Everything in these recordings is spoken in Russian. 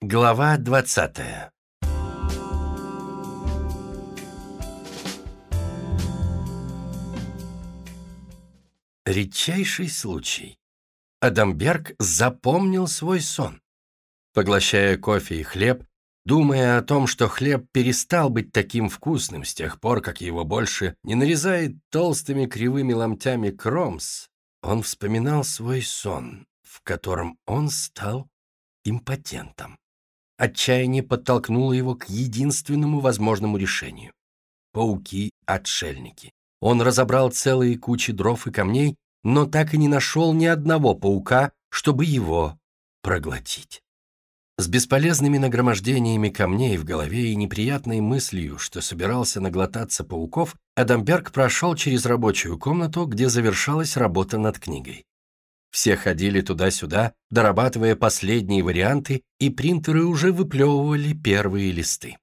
Глава двадцатая Редчайший случай. Адамберг запомнил свой сон. Поглощая кофе и хлеб, думая о том, что хлеб перестал быть таким вкусным с тех пор, как его больше не нарезает толстыми кривыми ломтями кромс, он вспоминал свой сон, в котором он стал импотентом. Отчаяние подтолкнуло его к единственному возможному решению. Пауки-отшельники. Он разобрал целые кучи дров и камней, но так и не нашел ни одного паука, чтобы его проглотить. С бесполезными нагромождениями камней в голове и неприятной мыслью, что собирался наглотаться пауков, Адамберг прошел через рабочую комнату, где завершалась работа над книгой. Все ходили туда-сюда, дорабатывая последние варианты, и принтеры уже выплевывали первые листы.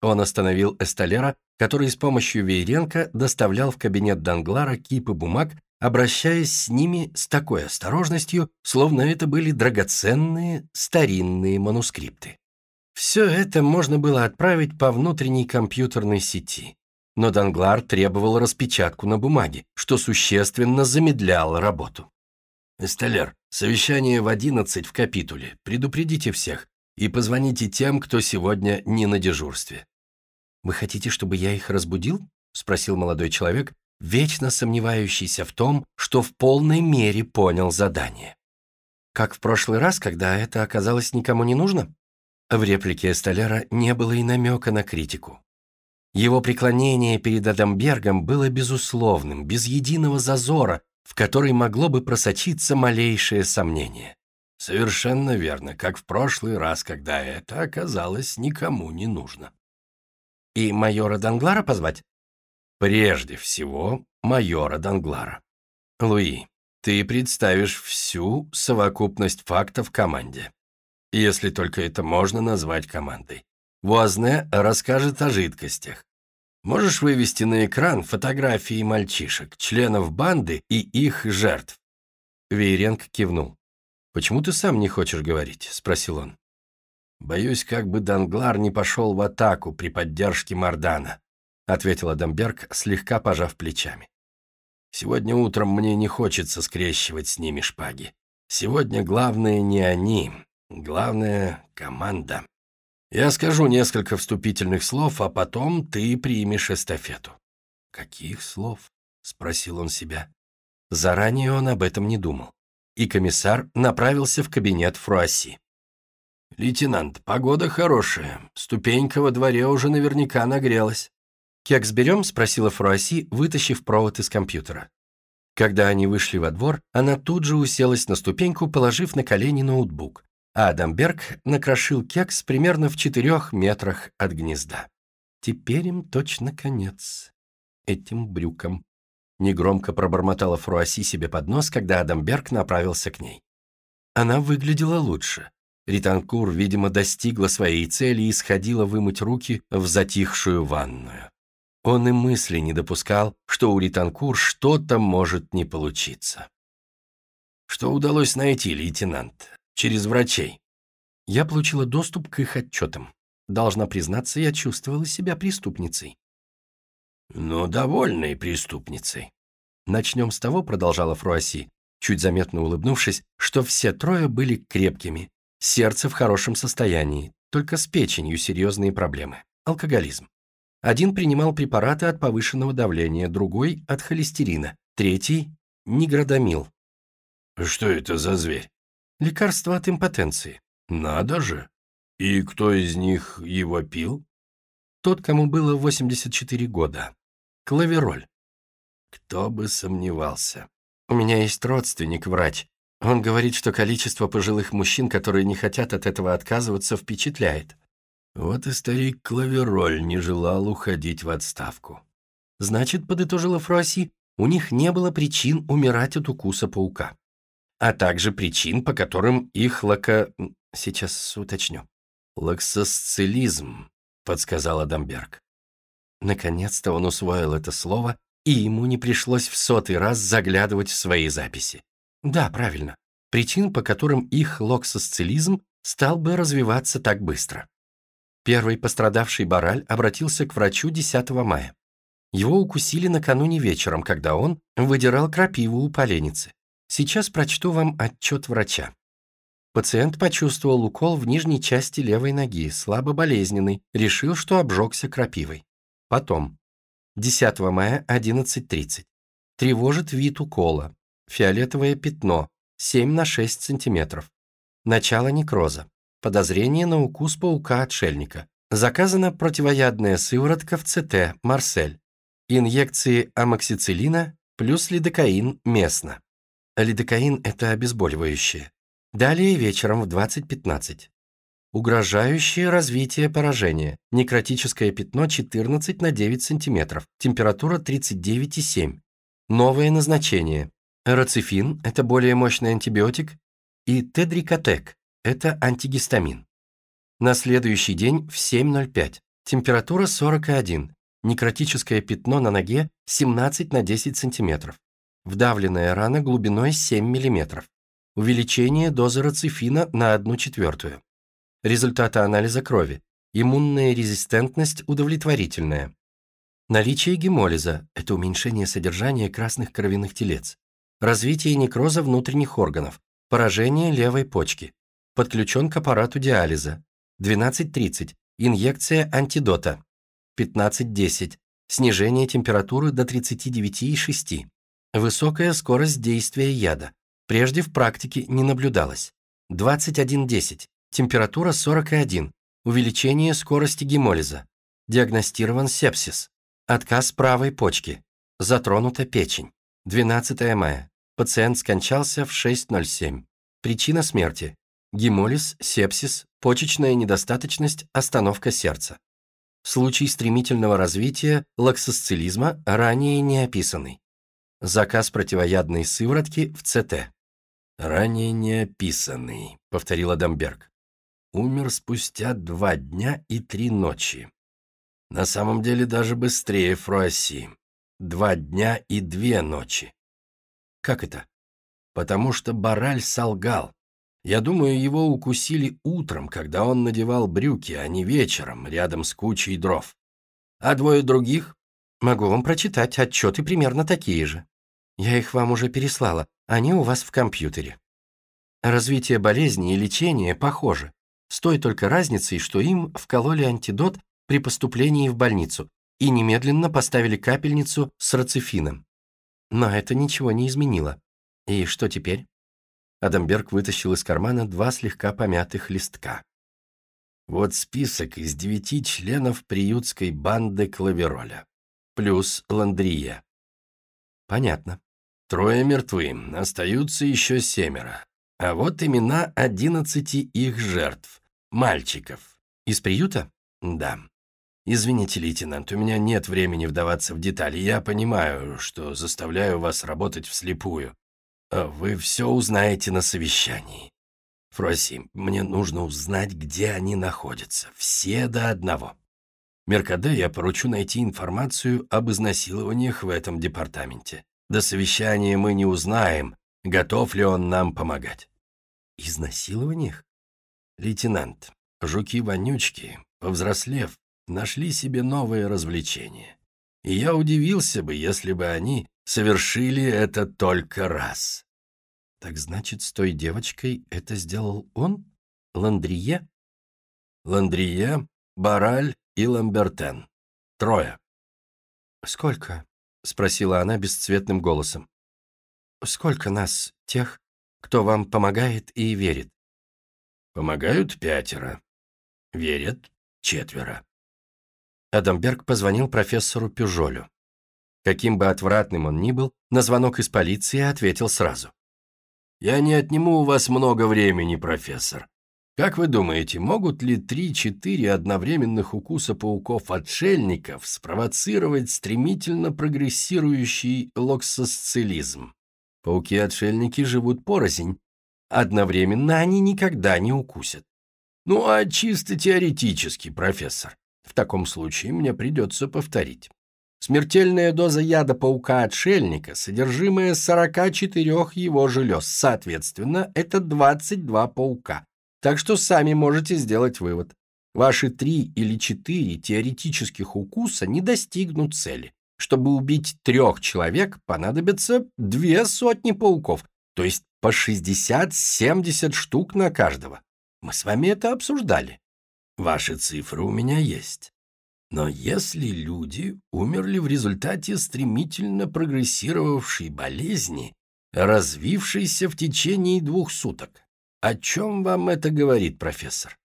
Он остановил Эсталера, который с помощью Вейренко доставлял в кабинет Данглара кипы бумаг, обращаясь с ними с такой осторожностью, словно это были драгоценные старинные манускрипты. Все это можно было отправить по внутренней компьютерной сети. Но Данглар требовал распечатку на бумаге, что существенно замедляло работу. «Эстеллер, совещание в одиннадцать в капитуле. Предупредите всех и позвоните тем, кто сегодня не на дежурстве». «Вы хотите, чтобы я их разбудил?» — спросил молодой человек, вечно сомневающийся в том, что в полной мере понял задание. «Как в прошлый раз, когда это оказалось никому не нужно?» В реплике Эстеллера не было и намека на критику. Его преклонение перед Адамбергом было безусловным, без единого зазора, в который могло бы просочиться малейшее сомнение. Совершенно верно, как в прошлый раз, когда это оказалось никому не нужно. И майора Данглара позвать? Прежде всего, майора Данглара. Луи, ты представишь всю совокупность фактов команде. Если только это можно назвать командой. Вуазне расскажет о жидкостях, Можешь вывести на экран фотографии мальчишек, членов банды и их жертв?» Вейренко кивнул. «Почему ты сам не хочешь говорить?» — спросил он. «Боюсь, как бы Данглар не пошел в атаку при поддержке Мардана», — ответил Адамберг, слегка пожав плечами. «Сегодня утром мне не хочется скрещивать с ними шпаги. Сегодня главное не они, главное — команда». Я скажу несколько вступительных слов, а потом ты примешь эстафету». «Каких слов?» — спросил он себя. Заранее он об этом не думал. И комиссар направился в кабинет Фруасси. «Лейтенант, погода хорошая. Ступенька во дворе уже наверняка нагрелась». «Кекс берем?» — спросила Фруасси, вытащив провод из компьютера. Когда они вышли во двор, она тут же уселась на ступеньку, положив на колени ноутбук Адамберг накрошил кекс примерно в четырех метрах от гнезда. Теперь им точно конец. Этим брюкам. Негромко пробормотала Фруаси себе под нос, когда Адамберг направился к ней. Она выглядела лучше. Ританкур, видимо, достигла своей цели и сходила вымыть руки в затихшую ванную. Он и мысли не допускал, что у Ританкур что-то может не получиться. «Что удалось найти, лейтенант?» Через врачей. Я получила доступ к их отчетам. Должна признаться, я чувствовала себя преступницей. Но довольной преступницей. Начнем с того, продолжала Фруаси, чуть заметно улыбнувшись, что все трое были крепкими, сердце в хорошем состоянии, только с печенью серьезные проблемы. Алкоголизм. Один принимал препараты от повышенного давления, другой – от холестерина, третий – ниградамил. «Что это за зверь?» Лекарство от импотенции. Надо же. И кто из них его пил? Тот, кому было 84 года. Клавероль. Кто бы сомневался. У меня есть родственник, врач. Он говорит, что количество пожилых мужчин, которые не хотят от этого отказываться, впечатляет. Вот и старик Клавероль не желал уходить в отставку. Значит, подытожила Фруасси, у них не было причин умирать от укуса паука а также причин, по которым их лако... Сейчас уточню. «Лаксосцилизм», — подсказал Адамберг. Наконец-то он усвоил это слово, и ему не пришлось в сотый раз заглядывать в свои записи. Да, правильно. Причин, по которым их локсосцилизм стал бы развиваться так быстро. Первый пострадавший бараль обратился к врачу 10 мая. Его укусили накануне вечером, когда он выдирал крапиву у поленницы. Сейчас прочту вам отчет врача. Пациент почувствовал укол в нижней части левой ноги, слабо болезненный, решил, что обжегся крапивой. Потом. 10 мая, 11.30. Тревожит вид укола. Фиолетовое пятно, 7 на 6 сантиметров. Начало некроза. Подозрение на укус паука-отшельника. Заказана противоядная сыворотка в ЦТ «Марсель». Инъекции амоксициллина плюс лидокаин местно. Лидокаин – это обезболивающее. Далее вечером в 20.15. Угрожающее развитие поражения. Некротическое пятно 14 на 9 см. Температура 39,7. Новое назначение. Рацифин – это более мощный антибиотик. И тедрикотек – это антигистамин. На следующий день в 7.05. Температура 41. Некротическое пятно на ноге 17 на 10 см. Вдавленная рана глубиной 7 мм. Увеличение дозы рацифина на 1 четвертую. Результаты анализа крови. Иммунная резистентность удовлетворительная. Наличие гемолиза – это уменьшение содержания красных кровяных телец. Развитие некроза внутренних органов. Поражение левой почки. Подключен к аппарату диализа. 12.30. Инъекция антидота. 15-10, снижение температуры до 39,6, высокая скорость действия яда, прежде в практике не наблюдалось, 21-10, температура 41, увеличение скорости гемолиза, диагностирован сепсис, отказ правой почки, затронута печень, 12 мая, пациент скончался в 6.07, причина смерти, гемолиз, сепсис, почечная недостаточность, остановка сердца. Случай стремительного развития лаксосцилизма, ранее не описанный. Заказ противоядной сыворотки в ЦТ. «Ранее не описанный», — повторил Адамберг. «Умер спустя два дня и три ночи. На самом деле даже быстрее Фруасси. Два дня и две ночи. Как это? Потому что Бараль солгал. Я думаю, его укусили утром, когда он надевал брюки, а не вечером, рядом с кучей дров. А двое других? Могу вам прочитать, отчеты примерно такие же. Я их вам уже переслала, они у вас в компьютере. Развитие болезни и лечение похоже, с той только разницей, что им вкололи антидот при поступлении в больницу и немедленно поставили капельницу с рацифином. Но это ничего не изменило. И что теперь? Адамберг вытащил из кармана два слегка помятых листка. Вот список из девяти членов приютской банды Клавероля. Плюс Ландрия. Понятно. Трое мертвы, остаются еще семеро. А вот имена одиннадцати их жертв. Мальчиков. Из приюта? Да. Извините, лейтенант, у меня нет времени вдаваться в детали. Я понимаю, что заставляю вас работать вслепую. А вы все узнаете на совещании. Фроси, мне нужно узнать, где они находятся. Все до одного. Меркаде я поручу найти информацию об изнасилованиях в этом департаменте. До совещания мы не узнаем, готов ли он нам помогать. Изнасилованиях? Лейтенант, жуки-вонючки, повзрослев, нашли себе новое развлечение. И я удивился бы, если бы они совершили это только раз. Так значит, с той девочкой это сделал он? Ландрие? Ландрие, Бараль и Ламбертен. Трое. «Сколько?» — спросила она бесцветным голосом. «Сколько нас, тех, кто вам помогает и верит?» «Помогают пятеро. Верят четверо». Адамберг позвонил профессору Пюжолю. Каким бы отвратным он ни был, на звонок из полиции ответил сразу. «Я не отниму у вас много времени, профессор. Как вы думаете, могут ли три-четыре одновременных укуса пауков-отшельников спровоцировать стремительно прогрессирующий локсосцилизм? Пауки-отшельники живут порознь. Одновременно они никогда не укусят. Ну а чисто теоретически, профессор. В таком случае мне придется повторить. Смертельная доза яда паука-отшельника, содержимое 44 его желез, соответственно, это 22 паука. Так что сами можете сделать вывод. Ваши три или четыре теоретических укуса не достигнут цели. Чтобы убить трех человек, понадобится две сотни пауков, то есть по 60-70 штук на каждого. Мы с вами это обсуждали. Ваши цифры у меня есть. Но если люди умерли в результате стремительно прогрессировавшей болезни, развившейся в течение двух суток, о чем вам это говорит, профессор?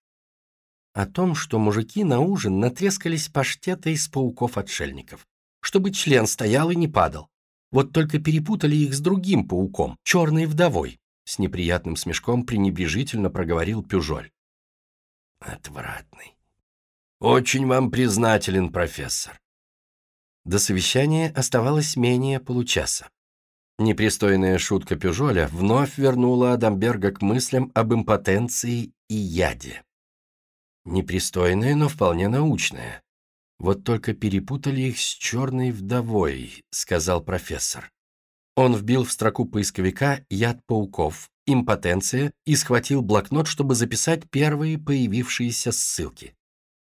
О том, что мужики на ужин натрескались паштета из пауков-отшельников, чтобы член стоял и не падал. Вот только перепутали их с другим пауком, черной вдовой, с неприятным смешком пренебрежительно проговорил Пюжоль. Отвратный. Очень вам признателен, профессор. До совещания оставалось менее получаса. Непристойная шутка Пюжоля вновь вернула Адамберга к мыслям об импотенции и яде. Непристойная, но вполне научная. Вот только перепутали их с черной вдовой, сказал профессор. Он вбил в строку поисковика «яд пауков», «импотенция» и схватил блокнот, чтобы записать первые появившиеся ссылки.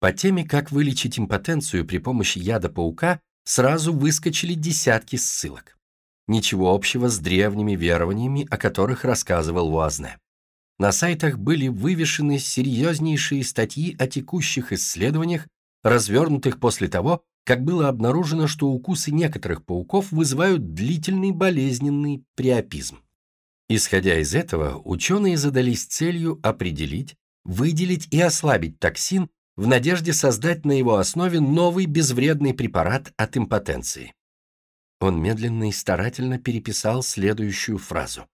По теме «Как вылечить импотенцию при помощи яда паука» сразу выскочили десятки ссылок ничего общего с древними верованиями, о которых рассказывал Вуазне. На сайтах были вывешены серьезнейшие статьи о текущих исследованиях, развернутых после того, как было обнаружено, что укусы некоторых пауков вызывают длительный болезненный приопизм. Исходя из этого, ученые задались целью определить, выделить и ослабить токсин в надежде создать на его основе новый безвредный препарат от импотенции. Он медленно и старательно переписал следующую фразу.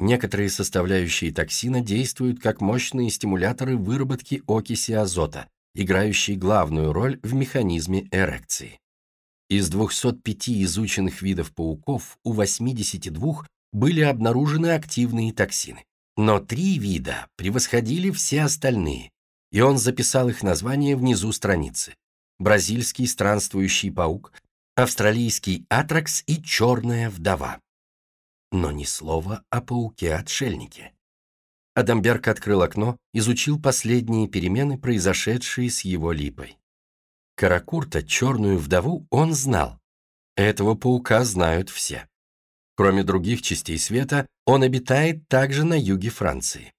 Некоторые составляющие токсина действуют как мощные стимуляторы выработки окиси азота, играющие главную роль в механизме эрекции. Из 205 изученных видов пауков у 82 были обнаружены активные токсины. Но три вида превосходили все остальные, и он записал их название внизу страницы. Бразильский странствующий паук, австралийский атракс и черная вдова. Но ни слова о пауке-отшельнике. Адамберг открыл окно, изучил последние перемены, произошедшие с его липой. Каракурта, черную вдову, он знал. Этого паука знают все. Кроме других частей света, он обитает также на юге Франции.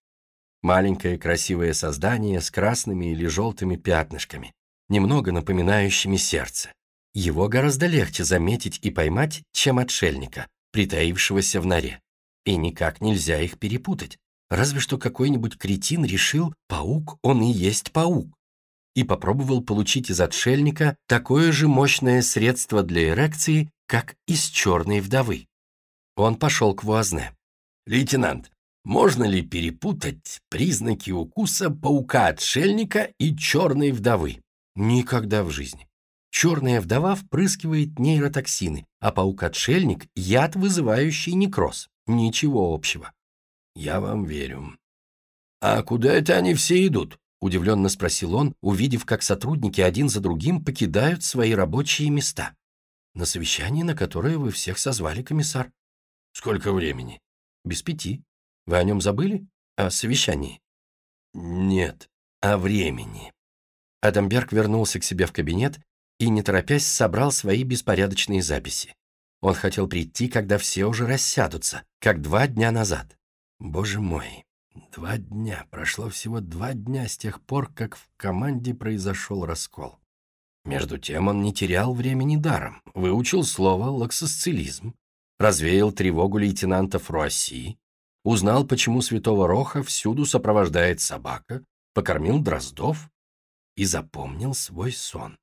Маленькое красивое создание с красными или желтыми пятнышками, немного напоминающими сердце. Его гораздо легче заметить и поймать, чем отшельника, притаившегося в норе. И никак нельзя их перепутать. Разве что какой-нибудь кретин решил, паук он и есть паук. И попробовал получить из отшельника такое же мощное средство для эрекции, как из черной вдовы. Он пошел к Вуазне. «Лейтенант, можно ли перепутать признаки укуса паука-отшельника и черной вдовы?» «Никогда в жизни. Черная вдова впрыскивает нейротоксины, а паук-отшельник – яд, вызывающий некроз. Ничего общего. Я вам верю. А куда это они все идут? Удивленно спросил он, увидев, как сотрудники один за другим покидают свои рабочие места. На совещание, на которое вы всех созвали, комиссар. Сколько времени? Без пяти. Вы о нем забыли? О совещании? Нет, о времени. Адамберг вернулся к себе в кабинет и, не торопясь, собрал свои беспорядочные записи. Он хотел прийти, когда все уже рассядутся, как два дня назад. Боже мой, два дня. Прошло всего два дня с тех пор, как в команде произошел раскол. Между тем он не терял времени даром, выучил слово «лаксосцилизм», развеял тревогу лейтенанта Фруасси, узнал, почему святого Роха всюду сопровождает собака, покормил дроздов и запомнил свой сон.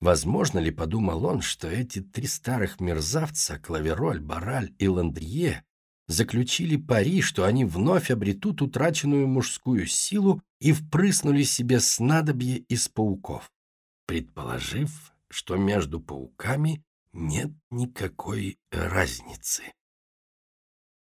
Возможно ли, подумал он, что эти три старых мерзавца, Клавероль, Бараль и Ландрие, заключили пари, что они вновь обретут утраченную мужскую силу и впрыснули себе снадобье из пауков, предположив, что между пауками нет никакой разницы.